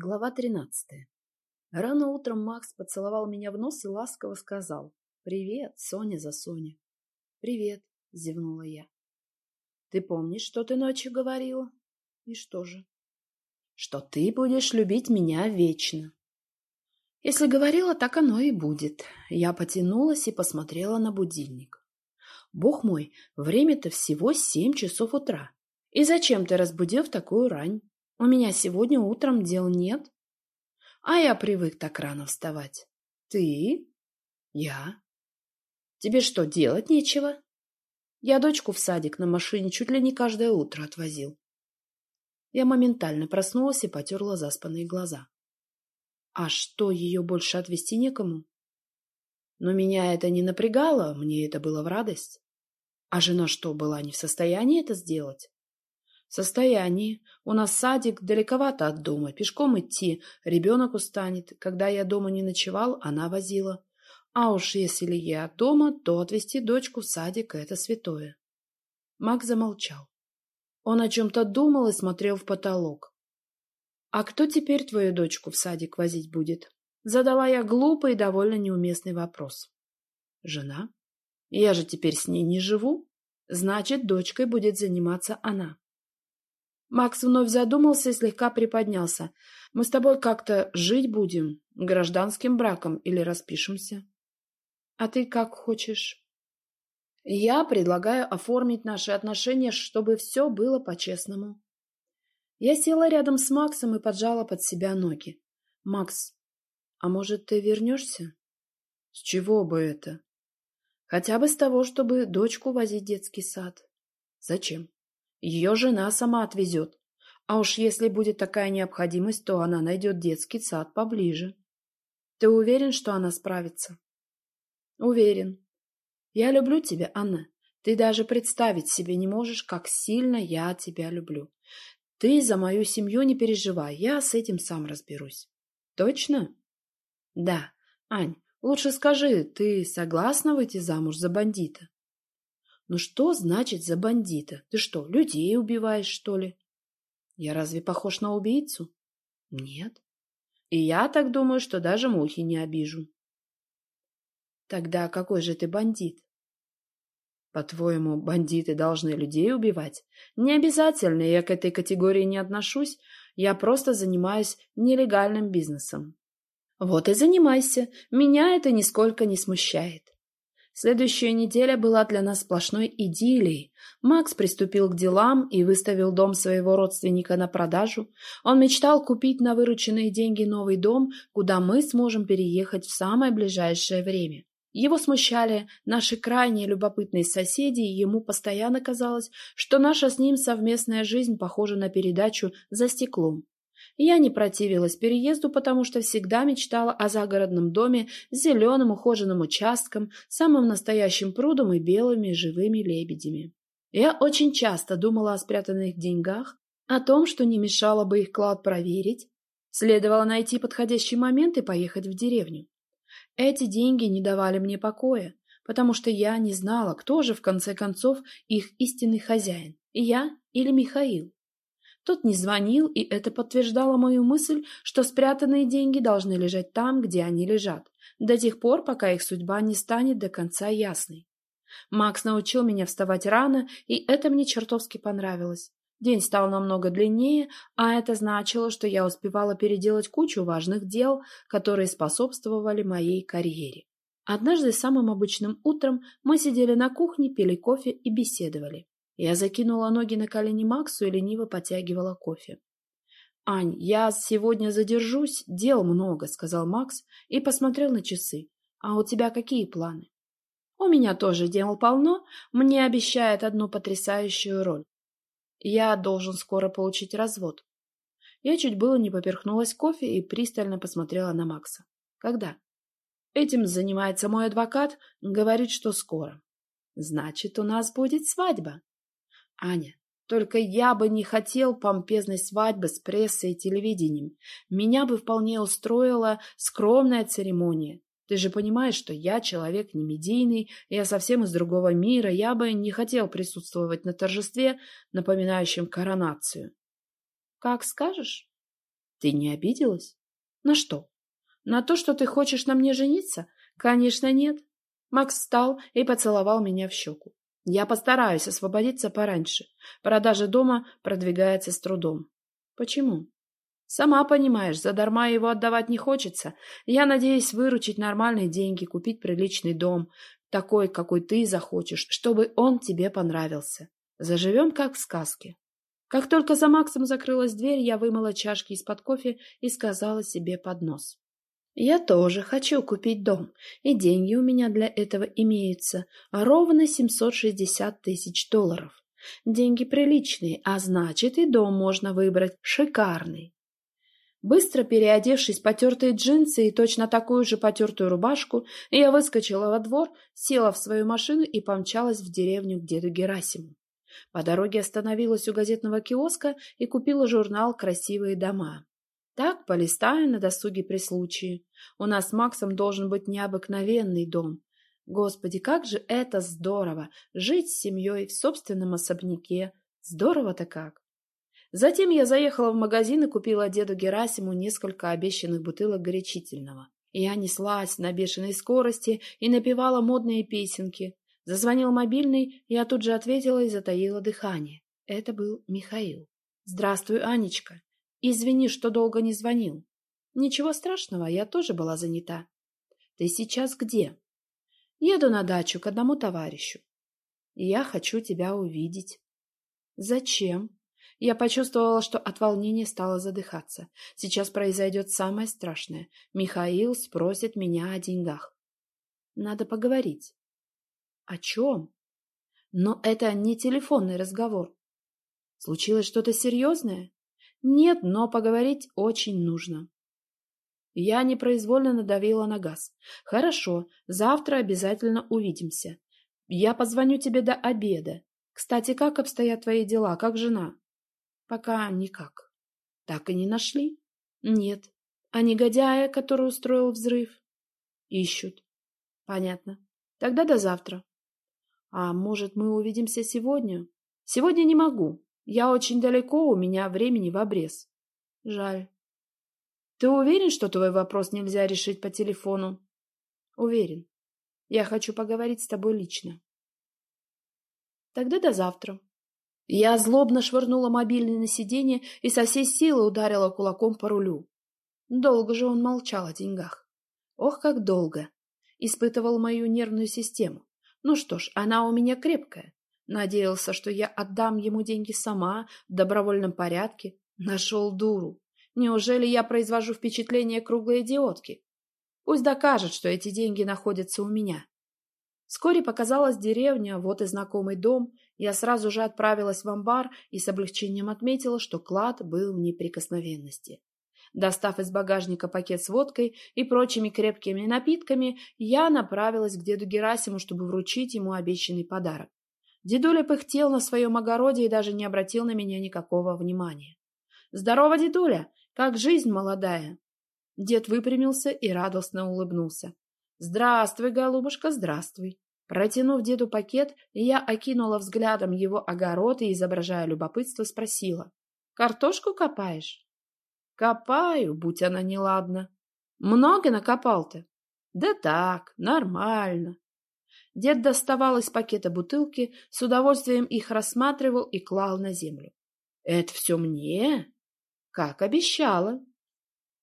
Глава 13. Рано утром Макс поцеловал меня в нос и ласково сказал «Привет, Соня за Соня». «Привет», — зевнула я. «Ты помнишь, что ты ночью говорила?» «И что же?» «Что ты будешь любить меня вечно». Если говорила, так оно и будет. Я потянулась и посмотрела на будильник. Бог мой, время-то всего семь часов утра. И зачем ты разбудил в такую рань? У меня сегодня утром дел нет. А я привык так рано вставать. Ты? Я. Тебе что, делать нечего? Я дочку в садик на машине чуть ли не каждое утро отвозил. Я моментально проснулась и потерла заспанные глаза. А что, ее больше отвезти некому? Но меня это не напрягало, мне это было в радость. А жена что, была не в состоянии это сделать? Состоянии. У нас садик далековато от дома, пешком идти. Ребенок устанет. Когда я дома не ночевал, она возила. А уж если я дома, то отвезти дочку в садик — это святое. Мак замолчал. Он о чем-то думал и смотрел в потолок. «А кто теперь твою дочку в садик возить будет?» Задала я глупый и довольно неуместный вопрос. «Жена? Я же теперь с ней не живу. Значит, дочкой будет заниматься она. Макс вновь задумался и слегка приподнялся. «Мы с тобой как-то жить будем? Гражданским браком или распишемся?» «А ты как хочешь?» «Я предлагаю оформить наши отношения, чтобы все было по-честному». Я села рядом с Максом и поджала под себя ноги. «Макс, а может, ты вернешься?» «С чего бы это?» «Хотя бы с того, чтобы дочку возить в детский сад». «Зачем?» Ее жена сама отвезет. А уж если будет такая необходимость, то она найдет детский сад поближе. Ты уверен, что она справится? Уверен. Я люблю тебя, Анна. Ты даже представить себе не можешь, как сильно я тебя люблю. Ты за мою семью не переживай, я с этим сам разберусь. Точно? Да. Ань, лучше скажи, ты согласна выйти замуж за бандита? Ну что значит за бандита? Ты что, людей убиваешь, что ли? Я разве похож на убийцу? Нет. И я так думаю, что даже мухи не обижу. Тогда какой же ты бандит? По-твоему, бандиты должны людей убивать? Не обязательно, я к этой категории не отношусь, я просто занимаюсь нелегальным бизнесом. Вот и занимайся, меня это нисколько не смущает. Следующая неделя была для нас сплошной идиллией. Макс приступил к делам и выставил дом своего родственника на продажу. Он мечтал купить на вырученные деньги новый дом, куда мы сможем переехать в самое ближайшее время. Его смущали наши крайне любопытные соседи, и ему постоянно казалось, что наша с ним совместная жизнь похожа на передачу «За стеклом». Я не противилась переезду, потому что всегда мечтала о загородном доме с зеленым ухоженным участком, самым настоящим прудом и белыми живыми лебедями. Я очень часто думала о спрятанных деньгах, о том, что не мешало бы их клад проверить. Следовало найти подходящий момент и поехать в деревню. Эти деньги не давали мне покоя, потому что я не знала, кто же в конце концов их истинный хозяин, я или Михаил. Тот не звонил, и это подтверждало мою мысль, что спрятанные деньги должны лежать там, где они лежат, до тех пор, пока их судьба не станет до конца ясной. Макс научил меня вставать рано, и это мне чертовски понравилось. День стал намного длиннее, а это значило, что я успевала переделать кучу важных дел, которые способствовали моей карьере. Однажды самым обычным утром мы сидели на кухне, пили кофе и беседовали. Я закинула ноги на колени Максу и лениво потягивала кофе. «Ань, я сегодня задержусь, дел много», — сказал Макс и посмотрел на часы. «А у тебя какие планы?» «У меня тоже дел полно. Мне обещают одну потрясающую роль. Я должен скоро получить развод». Я чуть было не поперхнулась кофе и пристально посмотрела на Макса. «Когда?» «Этим занимается мой адвокат, говорит, что скоро». «Значит, у нас будет свадьба». Аня, только я бы не хотел помпезной свадьбы с прессой и телевидением. Меня бы вполне устроила скромная церемония. Ты же понимаешь, что я человек не медийный, я совсем из другого мира, я бы не хотел присутствовать на торжестве, напоминающем коронацию. Как скажешь? Ты не обиделась? На что? На то, что ты хочешь на мне жениться? Конечно, нет. Макс встал и поцеловал меня в щеку. Я постараюсь освободиться пораньше. Продажа дома продвигается с трудом. Почему? Сама понимаешь, задарма его отдавать не хочется. Я надеюсь выручить нормальные деньги, купить приличный дом, такой, какой ты захочешь, чтобы он тебе понравился. Заживем, как в сказке. Как только за Максом закрылась дверь, я вымыла чашки из-под кофе и сказала себе под нос. Я тоже хочу купить дом, и деньги у меня для этого имеются, ровно 760 тысяч долларов. Деньги приличные, а значит и дом можно выбрать шикарный. Быстро переодевшись в потертые джинсы и точно такую же потертую рубашку, я выскочила во двор, села в свою машину и помчалась в деревню к деду Герасиму. По дороге остановилась у газетного киоска и купила журнал «Красивые дома». Так, полистаю на досуге при случае. У нас с Максом должен быть необыкновенный дом. Господи, как же это здорово! Жить с семьей в собственном особняке. Здорово-то как! Затем я заехала в магазин и купила деду Герасиму несколько обещанных бутылок горячительного. Я неслась на бешеной скорости и напевала модные песенки. Зазвонил мобильный, я тут же ответила и затаила дыхание. Это был Михаил. «Здравствуй, Анечка. Извини, что долго не звонил. Ничего страшного, я тоже была занята. Ты сейчас где?» «Еду на дачу к одному товарищу. Я хочу тебя увидеть». «Зачем?» Я почувствовала, что от волнения стала задыхаться. Сейчас произойдет самое страшное. Михаил спросит меня о деньгах. Надо поговорить. О чем? Но это не телефонный разговор. Случилось что-то серьезное? Нет, но поговорить очень нужно. Я непроизвольно надавила на газ. Хорошо, завтра обязательно увидимся. Я позвоню тебе до обеда. Кстати, как обстоят твои дела, как жена? Пока никак. Так и не нашли? Нет. А негодяя, который устроил взрыв? Ищут. Понятно. Тогда до завтра. А может, мы увидимся сегодня? Сегодня не могу. Я очень далеко, у меня времени в обрез. Жаль. Ты уверен, что твой вопрос нельзя решить по телефону? Уверен. Я хочу поговорить с тобой лично. Тогда до завтра. Я злобно швырнула мобильный на сиденье и со всей силы ударила кулаком по рулю. Долго же он молчал о деньгах. Ох, как долго! Испытывал мою нервную систему. Ну что ж, она у меня крепкая. Надеялся, что я отдам ему деньги сама, в добровольном порядке. Нашел дуру. Неужели я произвожу впечатление круглой идиотки? Пусть докажет, что эти деньги находятся у меня. Вскоре показалась деревня, вот и знакомый дом. Я сразу же отправилась в амбар и с облегчением отметила, что клад был в неприкосновенности. Достав из багажника пакет с водкой и прочими крепкими напитками, я направилась к деду Герасиму, чтобы вручить ему обещанный подарок. Дедуля пыхтел на своем огороде и даже не обратил на меня никакого внимания. «Здорово, дедуля! Как жизнь молодая!» Дед выпрямился и радостно улыбнулся. «Здравствуй, голубушка, здравствуй!» Протянув деду пакет, я окинула взглядом его огород и, изображая любопытство, спросила. «Картошку копаешь?» «Копаю, будь она неладна». «Много накопал-то?» «Да так, нормально». Дед доставал из пакета бутылки, с удовольствием их рассматривал и клал на землю. «Это все мне?» «Как обещала».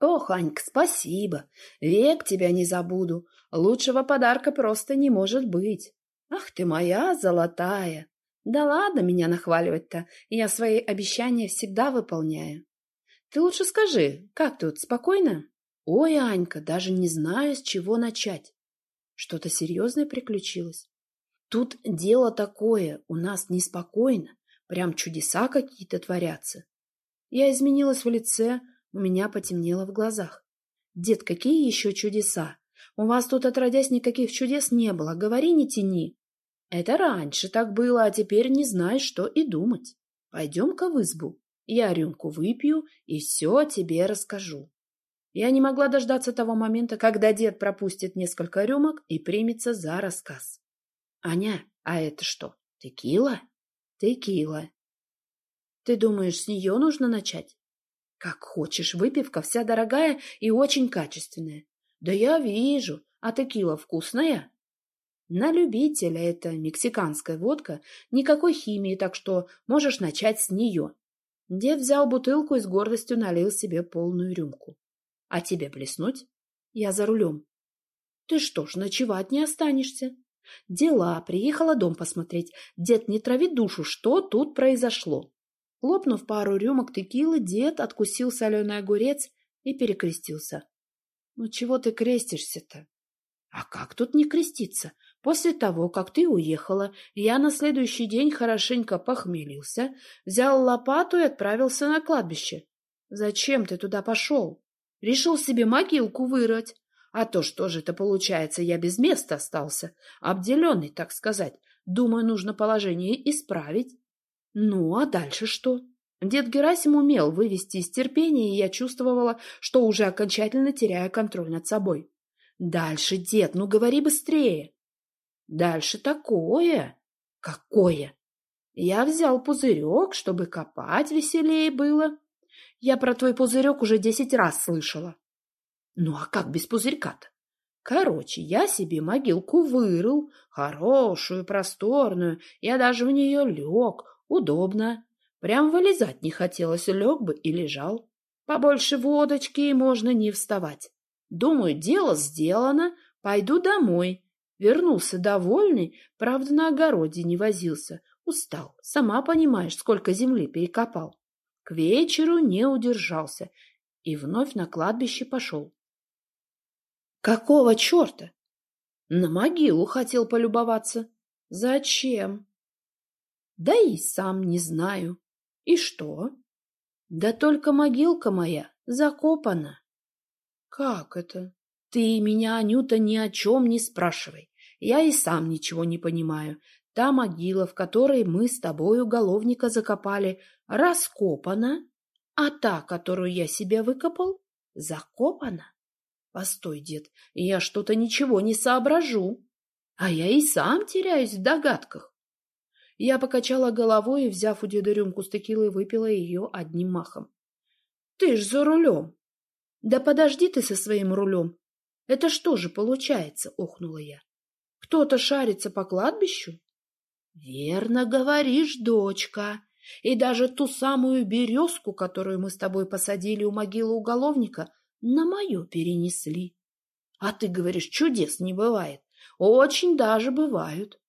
«Ох, Анька, спасибо! Век тебя не забуду. Лучшего подарка просто не может быть. Ах ты моя золотая! Да ладно меня нахваливать-то, я свои обещания всегда выполняю. Ты лучше скажи, как тут, спокойно? Ой, Анька, даже не знаю, с чего начать. Что-то серьезное приключилось. Тут дело такое, у нас неспокойно, прям чудеса какие-то творятся. Я изменилась в лице, у меня потемнело в глазах. Дед, какие еще чудеса? У вас тут отродясь никаких чудес не было, говори, не тяни. Это раньше так было, а теперь не знаешь, что и думать. Пойдем-ка в избу. Я рюмку выпью и все тебе расскажу. Я не могла дождаться того момента, когда дед пропустит несколько рюмок и примется за рассказ. Аня, а это что, текила? Текила. Ты думаешь, с нее нужно начать? Как хочешь, выпивка вся дорогая и очень качественная. Да я вижу, а текила вкусная? На любителя это мексиканская водка, никакой химии, так что можешь начать с нее. Дед взял бутылку и с гордостью налил себе полную рюмку. — А тебе плеснуть? Я за рулем. — Ты что ж, ночевать не останешься? Дела, приехала дом посмотреть. Дед, не трави душу, что тут произошло? Лопнув пару рюмок текилы, дед откусил соленый огурец и перекрестился. — Ну чего ты крестишься-то? — А как тут не креститься? После того, как ты уехала, я на следующий день хорошенько похмелился, взял лопату и отправился на кладбище. Зачем ты туда пошел? Решил себе могилку вырыть. А то что же это получается, я без места остался, обделенный, так сказать. Думаю, нужно положение исправить. Ну, а дальше что? Дед Герасим умел вывести из терпения, и я чувствовала, что уже окончательно теряю контроль над собой. Дальше, дед, ну говори быстрее. Дальше такое. Какое? Я взял пузырек, чтобы копать веселее было. Я про твой пузырек уже десять раз слышала. Ну а как без пузырька-то? Короче, я себе могилку вырыл, хорошую, просторную. Я даже в нее лег, удобно. Прям вылезать не хотелось, лег бы и лежал. Побольше водочки, и можно не вставать. Думаю, дело сделано, пойду домой. Вернулся довольный, правда, на огороде не возился. Устал, сама понимаешь, сколько земли перекопал. К вечеру не удержался и вновь на кладбище пошел. Какого черта? На могилу хотел полюбоваться. Зачем? Да и сам не знаю. И что? Да только могилка моя закопана. Как это? Ты меня, Анюта, ни о чем не спрашивай. Я и сам ничего не понимаю. Та могила, в которой мы с тобой уголовника закопали, раскопана, а та, которую я себе выкопал, закопана. Постой, дед, я что-то ничего не соображу. А я и сам теряюсь в догадках. Я покачала головой и, взяв у деда рюмку с текилой, выпила ее одним махом. — Ты ж за рулем. — Да подожди ты со своим рулем. Это что же получается? — охнула я. — Кто-то шарится по кладбищу? — Верно говоришь, дочка. И даже ту самую березку, которую мы с тобой посадили у могилы уголовника, на мое перенесли. А ты говоришь, чудес не бывает. Очень даже бывают.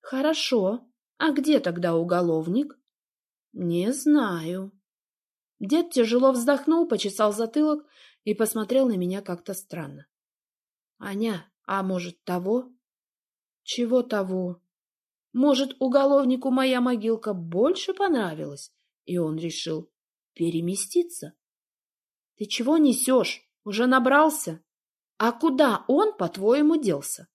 Хорошо. А где тогда уголовник? Не знаю. Дед тяжело вздохнул, почесал затылок и посмотрел на меня как-то странно. Аня, а может того? Чего того? Может, уголовнику моя могилка больше понравилась, и он решил переместиться? Ты чего несешь? Уже набрался? А куда он, по-твоему, делся?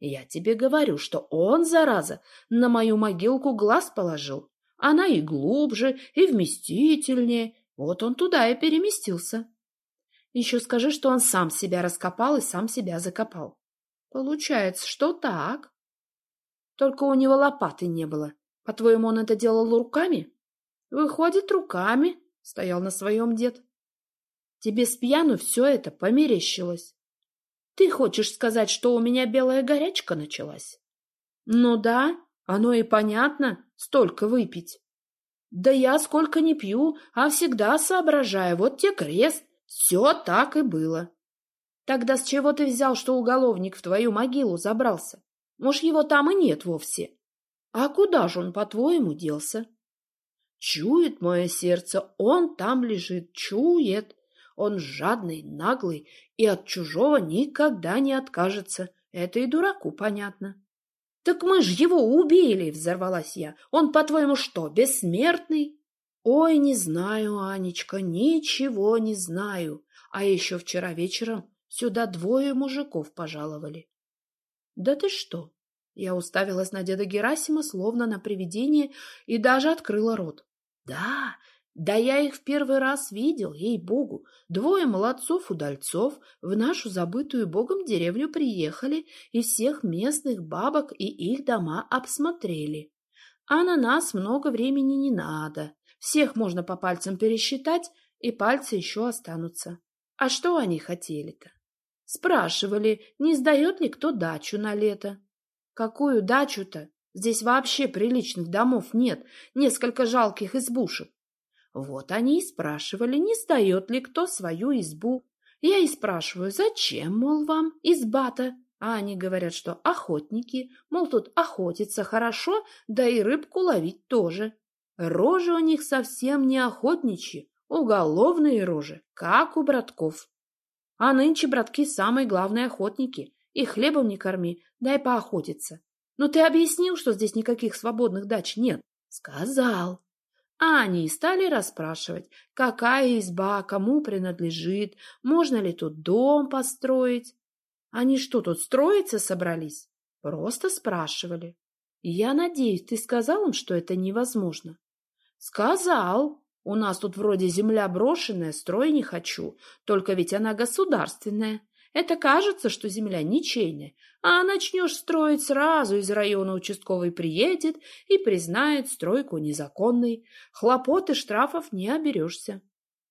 Я тебе говорю, что он, зараза, на мою могилку глаз положил. Она и глубже, и вместительнее. Вот он туда и переместился. Еще скажи, что он сам себя раскопал и сам себя закопал. Получается, что так. Только у него лопаты не было. По-твоему, он это делал руками? Выходит, руками, стоял на своем дед. Тебе с пьяну все это померещилось. Ты хочешь сказать, что у меня белая горячка началась? Ну да, оно и понятно, столько выпить. Да я сколько не пью, а всегда соображаю, вот те крест. Все так и было. Тогда с чего ты взял, что уголовник в твою могилу забрался? Может, его там и нет вовсе? А куда же он, по-твоему, делся? Чует мое сердце, он там лежит, чует. Он жадный, наглый и от чужого никогда не откажется. Это и дураку понятно. — Так мы ж его убили! — взорвалась я. — Он, по-твоему, что, бессмертный? — Ой, не знаю, Анечка, ничего не знаю. А еще вчера вечером сюда двое мужиков пожаловали. — Да ты что? Я уставилась на деда Герасима, словно на привидение, и даже открыла рот. — Да, да я их в первый раз видел, ей-богу. Двое молодцов-удальцов в нашу забытую богом деревню приехали и всех местных бабок и их дома обсмотрели. А на нас много времени не надо. Всех можно по пальцам пересчитать, и пальцы еще останутся. А что они хотели-то? Спрашивали, не сдает ли кто дачу на лето. Какую дачу-то? Здесь вообще приличных домов нет, несколько жалких избушек. Вот они и спрашивали, не сдает ли кто свою избу. Я и спрашиваю, зачем, мол, вам изба-то? А они говорят, что охотники, мол, тут охотиться хорошо, да и рыбку ловить тоже. Рожи у них совсем не охотничьи, уголовные рожи, как у братков. А нынче братки самые главные охотники. И хлебом не корми, дай поохотиться. Но ты объяснил, что здесь никаких свободных дач нет? Сказал. А они стали расспрашивать, какая изба, кому принадлежит, можно ли тут дом построить. Они что, тут строиться собрались? Просто спрашивали. Я надеюсь, ты сказал им, что это невозможно? Сказал. У нас тут вроде земля брошенная, строй не хочу, только ведь она государственная. Это кажется, что земля ничейная, а начнешь строить сразу из района участковый приедет и признает стройку незаконной. Хлопот и штрафов не оберешься.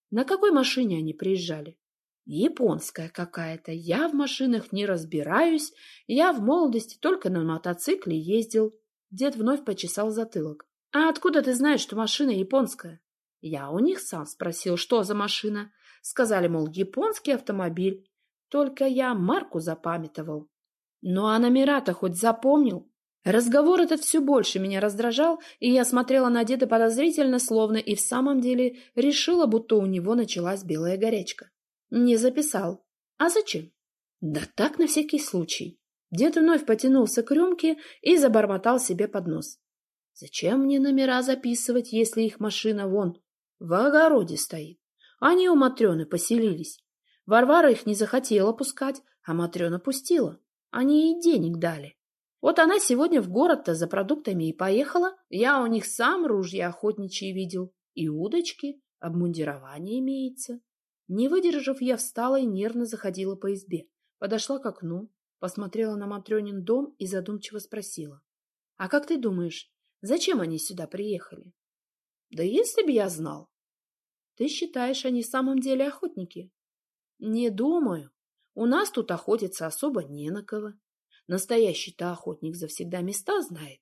На какой машине они приезжали? Японская какая-то. Я в машинах не разбираюсь. Я в молодости только на мотоцикле ездил. Дед вновь почесал затылок. А откуда ты знаешь, что машина японская? Я у них сам спросил, что за машина. Сказали, мол, японский автомобиль. Только я марку запамятовал. Ну а номера-то хоть запомнил? Разговор этот все больше меня раздражал, и я смотрела на деда подозрительно, словно и в самом деле решила, будто у него началась белая горячка. Не записал. А зачем? Да так, на всякий случай. Дед вновь потянулся к рюмке и забормотал себе под нос. Зачем мне номера записывать, если их машина вон в огороде стоит? Они у Матрены поселились. Варвара их не захотела пускать, а Матрена пустила. Они ей денег дали. Вот она сегодня в город-то за продуктами и поехала. Я у них сам ружья охотничьи видел. И удочки, обмундирование имеется. Не выдержав, я встала и нервно заходила по избе. Подошла к окну, посмотрела на Матренин дом и задумчиво спросила. — А как ты думаешь, зачем они сюда приехали? — Да если бы я знал. — Ты считаешь, они в самом деле охотники? Не думаю. У нас тут охотиться особо не на кого. Настоящий-то охотник завсегда места знает.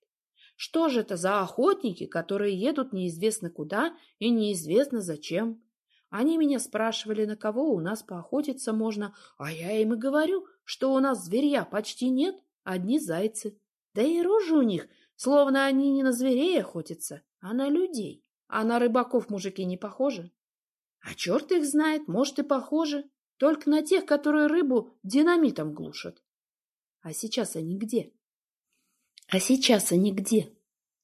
Что же это за охотники, которые едут неизвестно куда и неизвестно зачем? Они меня спрашивали, на кого у нас поохотиться можно, а я им и говорю, что у нас зверья почти нет, одни зайцы. Да и рожи у них, словно они не на зверей охотятся, а на людей. А на рыбаков мужики не похожи. А черт их знает, может и похожи. Только на тех, которые рыбу динамитом глушат. А сейчас они где? А сейчас они где?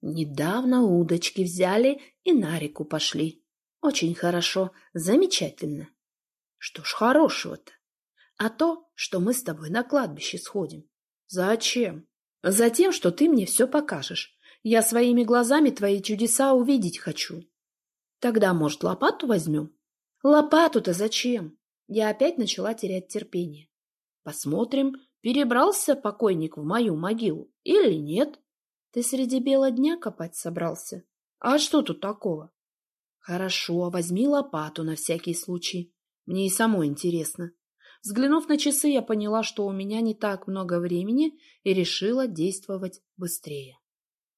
Недавно удочки взяли и на реку пошли. Очень хорошо, замечательно. Что ж хорошего-то? А то, что мы с тобой на кладбище сходим. Зачем? Затем, что ты мне все покажешь. Я своими глазами твои чудеса увидеть хочу. Тогда, может, лопату возьмем? Лопату-то зачем? Я опять начала терять терпение. Посмотрим, перебрался покойник в мою могилу или нет. Ты среди бела дня копать собрался? А что тут такого? Хорошо, возьми лопату на всякий случай. Мне и самой интересно. Взглянув на часы, я поняла, что у меня не так много времени и решила действовать быстрее.